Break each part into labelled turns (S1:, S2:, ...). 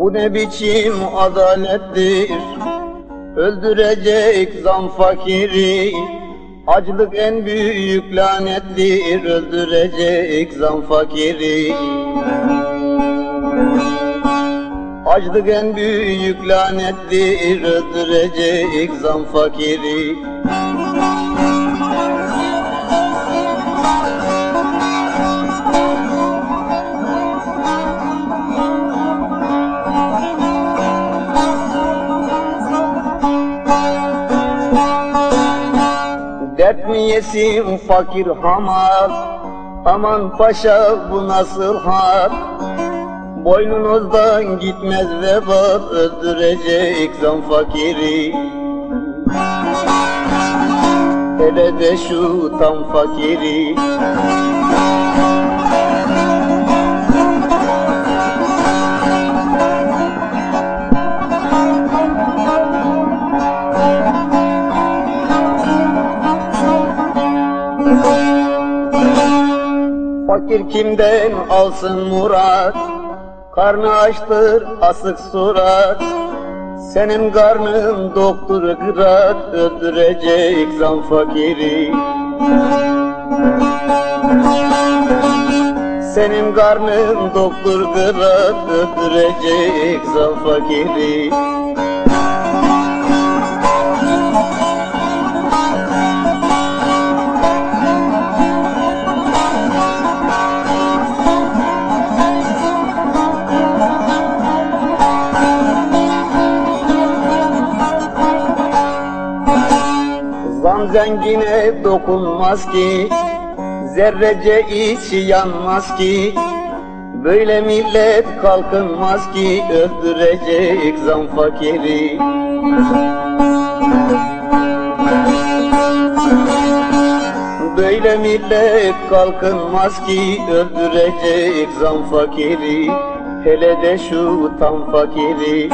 S1: ne biçim adalettir? Öldürecek zam fakiri Açlık en büyük lanettir. Öldürecek zam fakiri. Açlık en büyük lanettir. Öldürecek zam fakiri Dert mi yesin fakir hamal Aman paşa bu nasıl hal? Boynunuzdan gitmez vebal Öldürecek zam fakiri. Hele de şu tam fakiri Fakir kimden alsın murat? Karnı açtır asık surat. Senin karnın doktor kırat Öldürecek zam fakiri. Senin karnın doktor kırat Öldürecek zam fakiri Zam zengine dokunmaz ki Zerrece içi yanmaz ki Böyle millet kalkınmaz ki Öldürecek zam fakiri. Böyle millet kalkınmaz ki Öldürecek zam fakiri. Hele de şu tam fakiri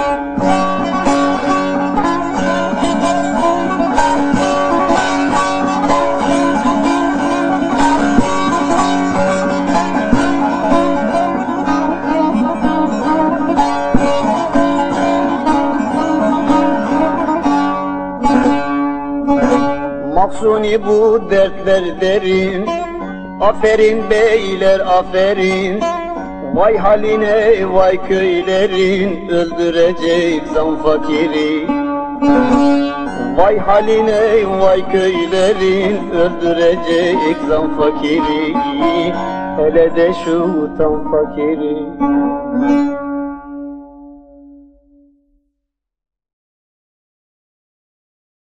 S1: Maksuni bu dertler derin. Aferin beyler aferin. Vay haline vay köylerin. Öldürecek zam fakiri. Vay haline vay köylerin. Öldürecek zam fakiri. Hele de şu tam fakiri